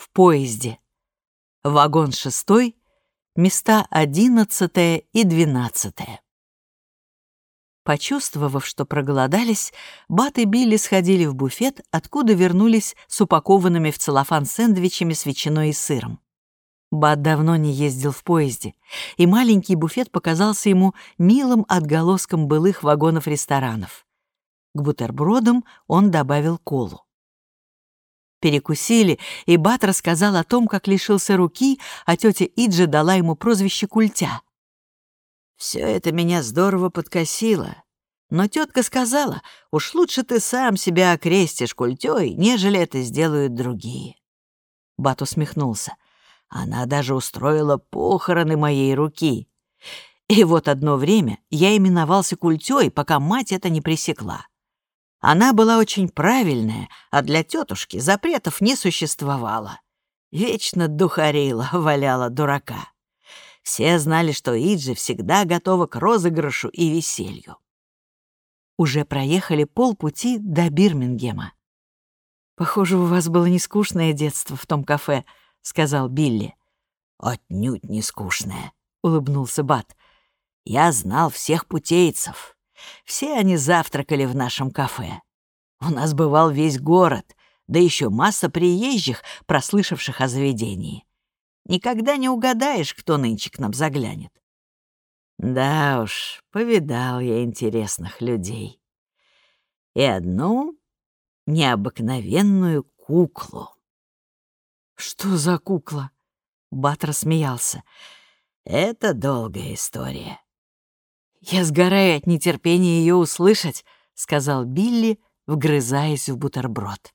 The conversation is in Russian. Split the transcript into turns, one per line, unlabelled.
в поезде. Вагон шестой, места одиннадцатое и двенадцатое. Почувствовав, что проголодались, Бат и Билли сходили в буфет, откуда вернулись с упакованными в целлофан сэндвичами с ветчиной и сыром. Бат давно не ездил в поезде, и маленький буфет показался ему милым отголоском былых вагонов ресторанов. К бутербродам он добавил колу. Перекусили, и Бат рассказал о том, как лишился руки, а тетя Иджи дала ему прозвище Культя. Все это меня здорово подкосило. Но тетка сказала, уж лучше ты сам себя окрестишь культей, нежели это сделают другие. Бат усмехнулся. Она даже устроила похороны моей руки. И вот одно время я именовался культей, пока мать это не пресекла. Она была очень правильная, а для тетушки запретов не существовало. Вечно духарила, валяла дурака. Все знали, что Иджи всегда готова к розыгрышу и веселью. Уже проехали полпути до Бирмингема. «Похоже, у вас было нескучное детство в том кафе», — сказал Билли. «Отнюдь не скучное», — улыбнулся Бат. «Я знал всех путейцев. Все они завтракали в нашем кафе. У нас бывал весь город, да еще масса приезжих, прослышавших о заведении. Никогда не угадаешь, кто нынче к нам заглянет. Да уж, повидал я интересных людей. И одну необыкновенную куклу. «Что за кукла?» Бат рассмеялся. «Это долгая история». «Я сгораю от нетерпения ее услышать», — сказал Билли, вгрызаясь в бутерброд.